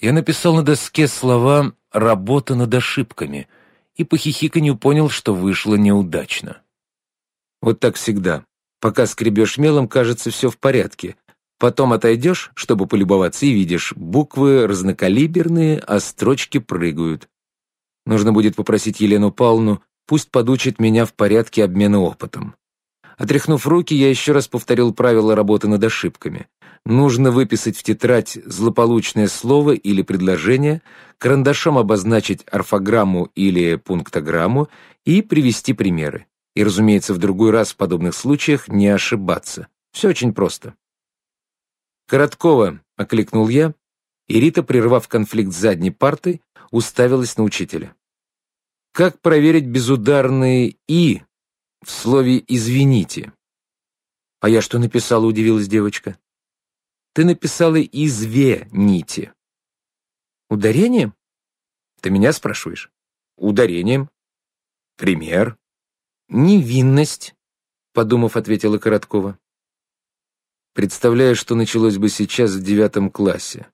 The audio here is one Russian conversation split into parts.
Я написал на доске слова «работа над ошибками» и по хихиканью понял, что вышло неудачно. Вот так всегда. Пока скребешь мелом, кажется, все в порядке. Потом отойдешь, чтобы полюбоваться, и видишь, буквы разнокалиберные, а строчки прыгают. Нужно будет попросить Елену Павловну, пусть подучит меня в порядке обмена опытом. Отряхнув руки, я еще раз повторил правила работы над ошибками. Нужно выписать в тетрадь злополучное слово или предложение, карандашом обозначить орфограмму или пунктограмму и привести примеры. И, разумеется, в другой раз в подобных случаях не ошибаться. Все очень просто. «Короткова», — окликнул я, и Рита, прервав конфликт с задней партой, уставилась на учителя. «Как проверить безударные «и» в слове «извините»?» «А я что написала?» — удивилась девочка. «Ты написала «извените». «Ударением?» «Ты меня спрашиваешь?» «Ударением». «Пример». «Невинность», — подумав, ответила Короткова. Представляю, что началось бы сейчас в девятом классе.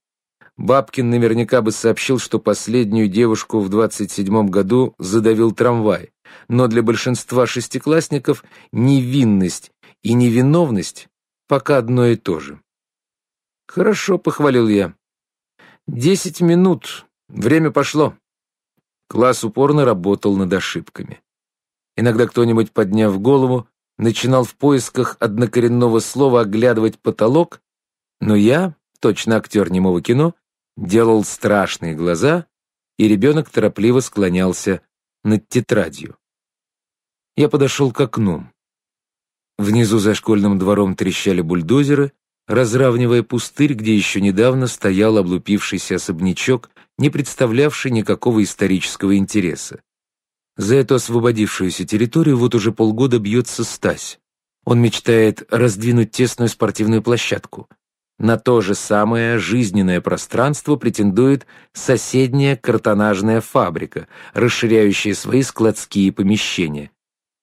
Бабкин наверняка бы сообщил, что последнюю девушку в 27-м году задавил трамвай, но для большинства шестиклассников невинность и невиновность пока одно и то же. «Хорошо», — похвалил я. «Десять минут. Время пошло». Класс упорно работал над ошибками. Иногда кто-нибудь, подняв голову, начинал в поисках однокоренного слова оглядывать потолок, но я, точно актер немого кино, делал страшные глаза, и ребенок торопливо склонялся над тетрадью. Я подошел к окну. Внизу за школьным двором трещали бульдозеры, разравнивая пустырь, где еще недавно стоял облупившийся особнячок, не представлявший никакого исторического интереса. За эту освободившуюся территорию вот уже полгода бьется Стась. Он мечтает раздвинуть тесную спортивную площадку. На то же самое жизненное пространство претендует соседняя картонажная фабрика, расширяющая свои складские помещения.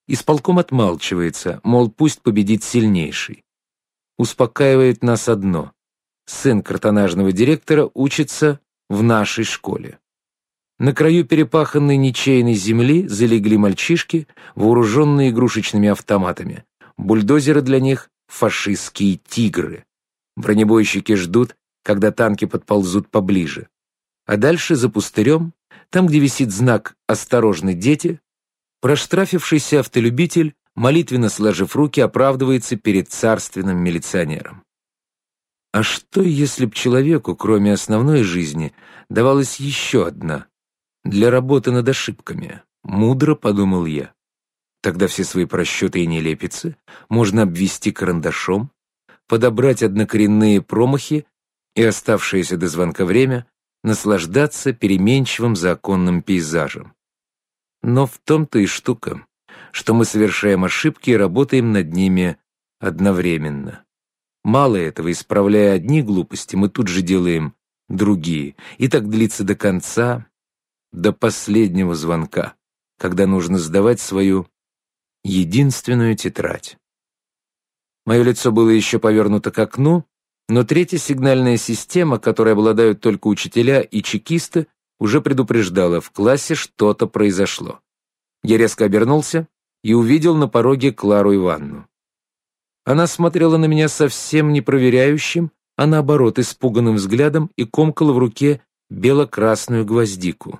Исполком отмалчивается, мол, пусть победит сильнейший. Успокаивает нас одно. Сын картонажного директора учится в нашей школе. На краю перепаханной ничейной земли залегли мальчишки, вооруженные игрушечными автоматами. Бульдозеры для них — фашистские тигры. Бронебойщики ждут, когда танки подползут поближе. А дальше за пустырем, там, где висит знак «Осторожны, дети», проштрафившийся автолюбитель, молитвенно сложив руки, оправдывается перед царственным милиционером. А что, если б человеку, кроме основной жизни, давалась еще одна, для работы над ошибками, мудро подумал я. Тогда все свои просчеты и нелепицы можно обвести карандашом, подобрать однокоренные промахи и оставшееся до звонка время наслаждаться переменчивым законным пейзажем. Но в том-то и штука, что мы совершаем ошибки и работаем над ними одновременно. Мало этого, исправляя одни глупости, мы тут же делаем другие, и так длится до конца, до последнего звонка, когда нужно сдавать свою единственную тетрадь. Мое лицо было еще повернуто к окну, но третья сигнальная система, которой обладают только учителя и чекисты, уже предупреждала, в классе что-то произошло. Я резко обернулся и увидел на пороге Клару Ивановну. Она смотрела на меня совсем не проверяющим, а наоборот, испуганным взглядом и комкала в руке бело-красную гвоздику.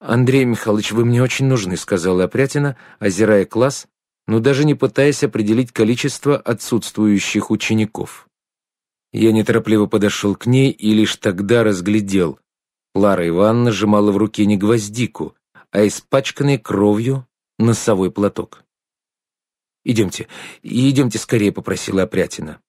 «Андрей Михайлович, вы мне очень нужны», — сказала Опрятина, озирая класс, но даже не пытаясь определить количество отсутствующих учеников. Я неторопливо подошел к ней и лишь тогда разглядел. Лара Ивановна сжимала в руке не гвоздику, а испачканный кровью носовой платок. «Идемте, идемте скорее», — попросила Опрятина.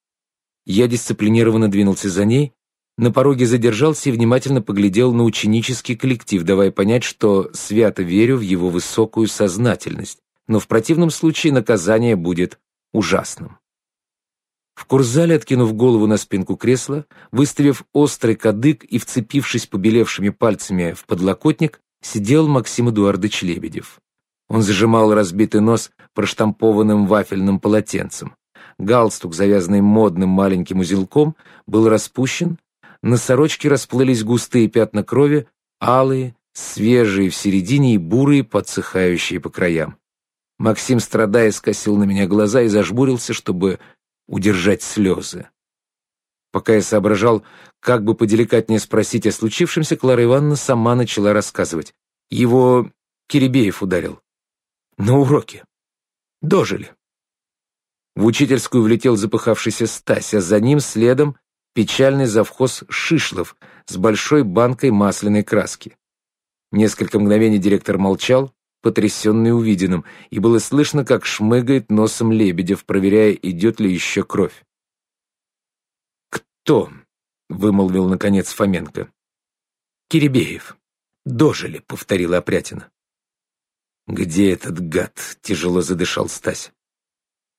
Я дисциплинированно двинулся за ней, на пороге задержался и внимательно поглядел на ученический коллектив, давая понять, что свято верю в его высокую сознательность, но в противном случае наказание будет ужасным. В курзале, откинув голову на спинку кресла, выставив острый кадык и вцепившись побелевшими пальцами в подлокотник, сидел Максим Эдуардович Лебедев. Он зажимал разбитый нос проштампованным вафельным полотенцем. Галстук, завязанный модным маленьким узелком, был распущен, на сорочке расплылись густые пятна крови, алые, свежие в середине и бурые, подсыхающие по краям. Максим, страдая, скосил на меня глаза и зажмурился, чтобы удержать слезы. Пока я соображал, как бы поделикатнее спросить о случившемся, Клара Ивановна сама начала рассказывать. Его Киребеев ударил. На уроке. Дожили. В учительскую влетел запыхавшийся Стась, а за ним следом печальный завхоз Шишлов с большой банкой масляной краски. Несколько мгновений директор молчал, потрясенный увиденным, и было слышно, как шмыгает носом Лебедев, проверяя, идет ли еще кровь. «Кто?» — вымолвил, наконец, Фоменко. «Киребеев. Дожили», — повторила Опрятина. «Где этот гад?» — тяжело задышал Стась.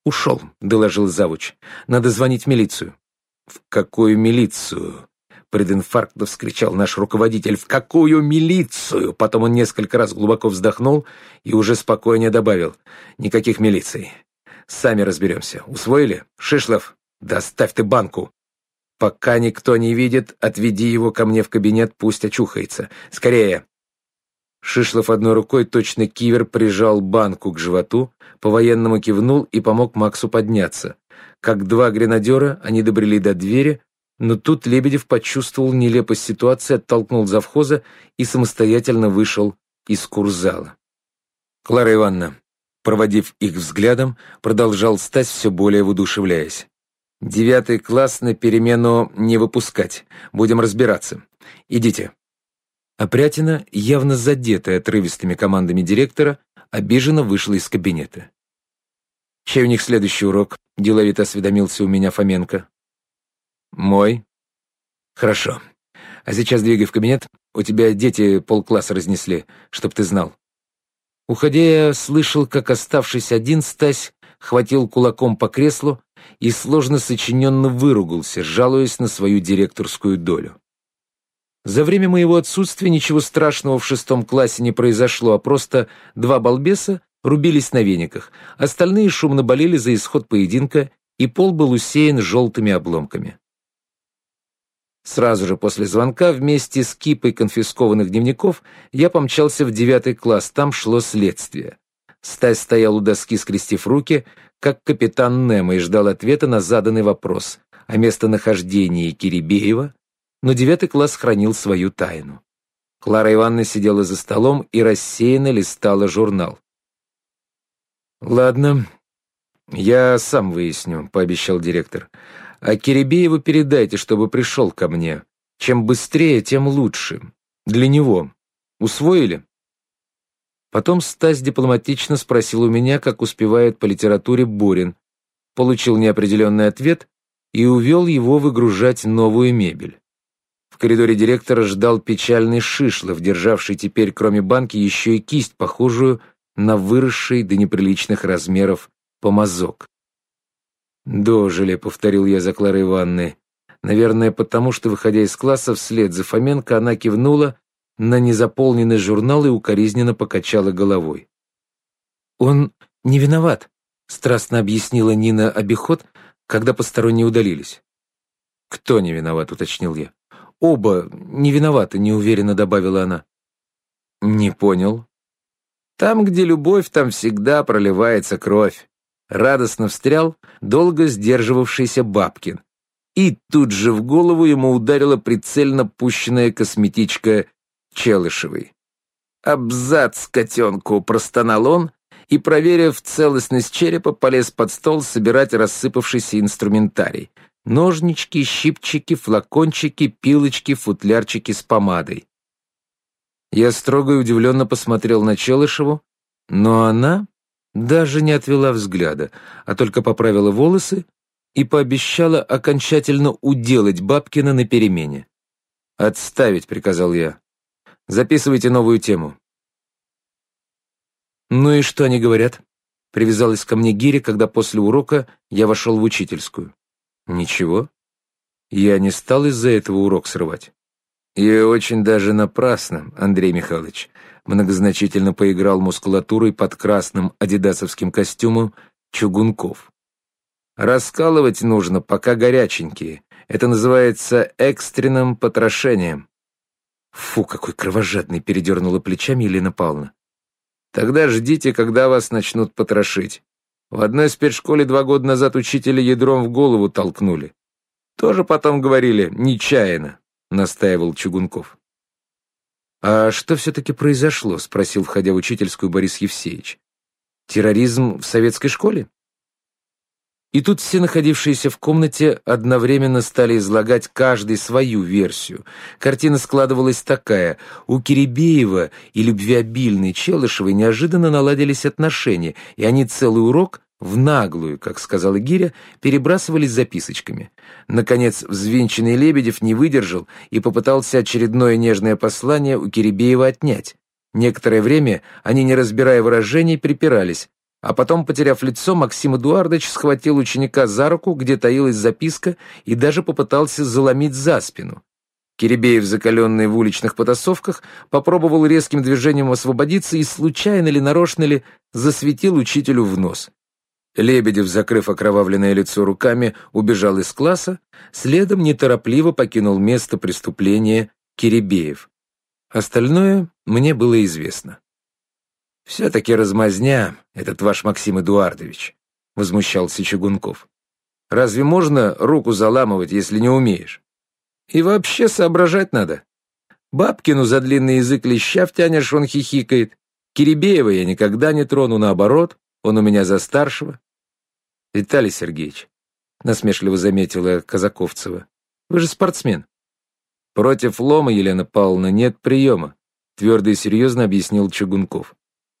«Ушел», — доложил завуч. «Надо звонить в милицию». «В какую милицию?» Прединфарктно вскричал наш руководитель. «В какую милицию?» Потом он несколько раз глубоко вздохнул и уже спокойнее добавил. «Никаких милиций. Сами разберемся. Усвоили? Шишлов, доставь ты банку. Пока никто не видит, отведи его ко мне в кабинет, пусть очухается. Скорее!» Шишлов одной рукой, точно кивер, прижал банку к животу, по-военному кивнул и помог Максу подняться. Как два гренадера, они добрели до двери, но тут Лебедев почувствовал нелепость ситуации, оттолкнул завхоза и самостоятельно вышел из курзала. Клара Ивановна, проводив их взглядом, продолжал Стась, все более воодушевляясь. «Девятый класс на перемену не выпускать. Будем разбираться. Идите». Опрятина, явно задетая отрывистыми командами директора, обиженно вышла из кабинета. «Чей у них следующий урок?» — деловито осведомился у меня Фоменко. «Мой». «Хорошо. А сейчас двигай в кабинет. У тебя дети полкласса разнесли, чтоб ты знал». Уходя, я слышал, как оставшись один, Стась хватил кулаком по креслу и сложно сочиненно выругался, жалуясь на свою директорскую долю. За время моего отсутствия ничего страшного в шестом классе не произошло, а просто два балбеса рубились на вениках, остальные шумно болели за исход поединка, и пол был усеян желтыми обломками. Сразу же после звонка вместе с кипой конфискованных дневников я помчался в девятый класс, там шло следствие. Стась стоял у доски, скрестив руки, как капитан Немо, и ждал ответа на заданный вопрос о местонахождении Кирибеева, но девятый класс хранил свою тайну. Клара Ивановна сидела за столом и рассеянно листала журнал. «Ладно, я сам выясню», — пообещал директор. «А Киребееву передайте, чтобы пришел ко мне. Чем быстрее, тем лучше. Для него. Усвоили?» Потом Стась дипломатично спросил у меня, как успевает по литературе Борин, получил неопределенный ответ и увел его выгружать новую мебель. Коридоре директора ждал печальный Шишлов, державший теперь, кроме банки, еще и кисть, похожую на выросший до неприличных размеров помазок. «Дожили», — повторил я за Кларой Ивановной. Наверное, потому что, выходя из класса вслед за Фоменко, она кивнула на незаполненный журнал и укоризненно покачала головой. «Он не виноват», — страстно объяснила Нина обиход, когда посторонние удалились. «Кто не виноват?» — уточнил я. «Оба не виноваты», — неуверенно добавила она. «Не понял». «Там, где любовь, там всегда проливается кровь», — радостно встрял долго сдерживавшийся Бабкин. И тут же в голову ему ударила прицельно пущенная косметичка Челышевой. «Абзац котенку!» — простонал он и, проверив целостность черепа, полез под стол собирать рассыпавшийся инструментарий. Ножнички, щипчики, флакончики, пилочки, футлярчики с помадой. Я строго и удивленно посмотрел на Челышеву, но она даже не отвела взгляда, а только поправила волосы и пообещала окончательно уделать Бабкина на перемене. «Отставить», — приказал я. Записывайте новую тему». «Ну и что они говорят?» Привязалась ко мне Гири, когда после урока я вошел в учительскую. «Ничего. Я не стал из-за этого урок срывать». «И очень даже напрасно, Андрей Михайлович», многозначительно поиграл мускулатурой под красным адидасовским костюмом Чугунков. «Раскалывать нужно, пока горяченькие. Это называется экстренным потрошением. Фу, какой кровожадный, передернула плечами Елена Павловна. Тогда ждите, когда вас начнут потрошить. В одной спецшколе два года назад учителя ядром в голову толкнули. Тоже потом говорили «нечаянно», — настаивал Чугунков. «А что все-таки произошло?» — спросил, входя в учительскую Борис Евсеевич. «Терроризм в советской школе?» И тут все находившиеся в комнате одновременно стали излагать каждый свою версию. Картина складывалась такая. У Киребеева и любвеобильной Челышевой неожиданно наладились отношения, и они целый урок в наглую, как сказала Гиря, перебрасывались записочками. Наконец, взвинченный Лебедев не выдержал и попытался очередное нежное послание у Киребеева отнять. Некоторое время они, не разбирая выражений, припирались, а потом, потеряв лицо, Максим Эдуардович схватил ученика за руку, где таилась записка, и даже попытался заломить за спину. Киребеев, закаленный в уличных потасовках, попробовал резким движением освободиться и, случайно ли, нарочно ли, засветил учителю в нос. Лебедев, закрыв окровавленное лицо руками, убежал из класса, следом неторопливо покинул место преступления Киребеев. Остальное мне было известно. «Все-таки размазня, этот ваш Максим Эдуардович», — возмущался Чугунков. «Разве можно руку заламывать, если не умеешь? И вообще соображать надо. Бабкину за длинный язык леща втянешь, он хихикает. Киребеева я никогда не трону, наоборот, он у меня за старшего». «Виталий Сергеевич», — насмешливо заметила Казаковцева, — «вы же спортсмен». «Против лома, Елена Павловна, нет приема», — твердо и серьезно объяснил Чугунков.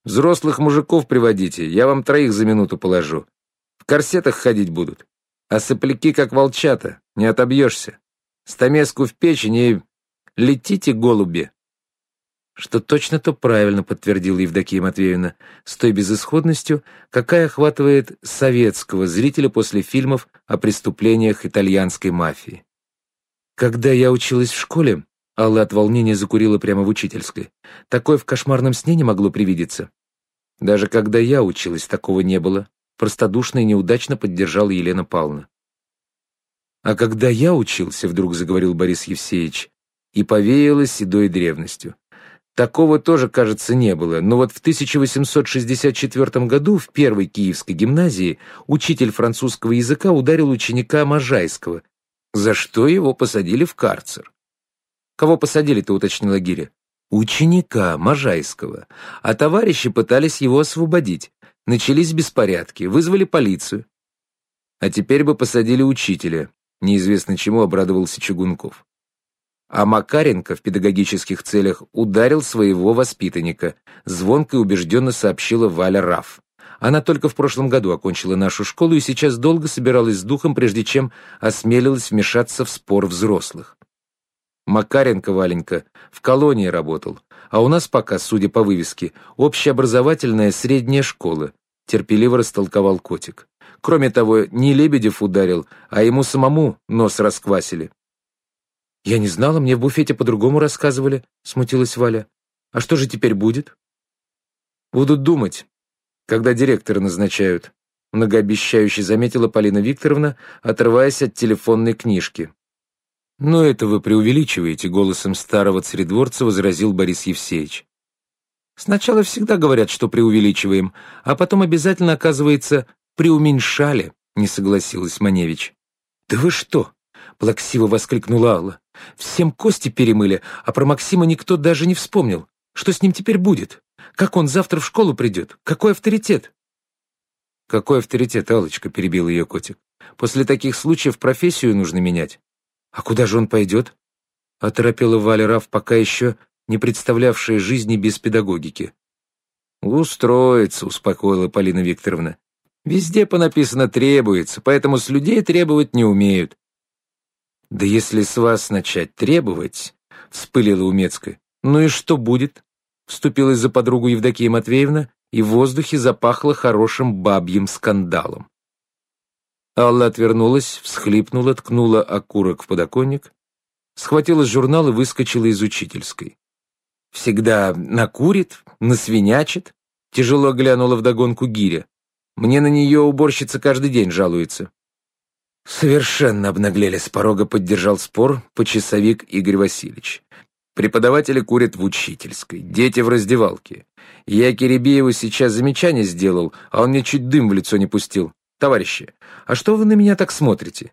Взрослых мужиков приводите, я вам троих за минуту положу. В корсетах ходить будут. А сопляки, как волчата, не отобьешься. Стамеску в печень и летите, голуби. Что точно, то правильно, подтвердила Евдокия Матвеевна, с той безысходностью, какая охватывает советского зрителя после фильмов о преступлениях итальянской мафии. Когда я училась в школе, Алла от волнения закурила прямо в учительской. Такое в кошмарном сне не могло привидеться. Даже когда я училась, такого не было. Простодушно и неудачно поддержала Елена Павловна. А когда я учился, вдруг заговорил Борис Евсеевич, и повеяло седой древностью. Такого тоже, кажется, не было, но вот в 1864 году в первой киевской гимназии учитель французского языка ударил ученика Можайского, за что его посадили в карцер. «Кого посадили-то?» — уточнила Гиря. «Ученика Можайского. А товарищи пытались его освободить. Начались беспорядки, вызвали полицию. А теперь бы посадили учителя. Неизвестно чему обрадовался Чугунков. А Макаренко в педагогических целях ударил своего воспитанника, звонко и убежденно сообщила Валя Раф. Она только в прошлом году окончила нашу школу и сейчас долго собиралась с духом, прежде чем осмелилась вмешаться в спор взрослых. Макаренко Валенька в колонии работал, а у нас пока, судя по вывеске, общеобразовательная средняя школа, терпеливо растолковал котик. Кроме того, не Лебедев ударил, а ему самому нос расквасили. «Я не знала, мне в буфете по-другому рассказывали», — смутилась Валя. «А что же теперь будет?» «Будут думать, когда директора назначают», — многообещающе заметила Полина Викторовна, отрываясь от телефонной книжки. «Но это вы преувеличиваете», — голосом старого царедворца возразил Борис Евсеевич. «Сначала всегда говорят, что преувеличиваем, а потом обязательно, оказывается, преуменьшали», — не согласилась Маневич. «Да вы что?» — плаксиво воскликнула Алла. «Всем кости перемыли, а про Максима никто даже не вспомнил. Что с ним теперь будет? Как он завтра в школу придет? Какой авторитет?» «Какой авторитет, Аллочка?» — перебил ее котик. «После таких случаев профессию нужно менять. «А куда же он пойдет?» — оторопела Валя Раф, пока еще не представлявшая жизни без педагогики. «Устроится», — успокоила Полина Викторовна. «Везде понаписано «требуется», поэтому с людей требовать не умеют». «Да если с вас начать требовать», — вспылила Умецкая, «ну и что будет?» — вступилась за подругу Евдокия Матвеевна, и в воздухе запахло хорошим бабьим скандалом. Алла отвернулась, всхлипнула, ткнула окурок в подоконник, схватила журнал и выскочила из учительской. «Всегда накурит, насвинячит», — тяжело глянула вдогонку Гиря. «Мне на нее уборщица каждый день жалуется». Совершенно обнаглели с порога, поддержал спор почасовик Игорь Васильевич. Преподаватели курят в учительской, дети в раздевалке. Я Киребееву сейчас замечание сделал, а он мне чуть дым в лицо не пустил. Товарищи, а что вы на меня так смотрите?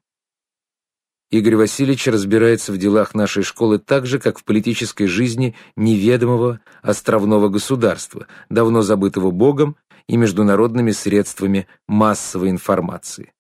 Игорь Васильевич разбирается в делах нашей школы так же, как в политической жизни неведомого островного государства, давно забытого Богом и международными средствами массовой информации.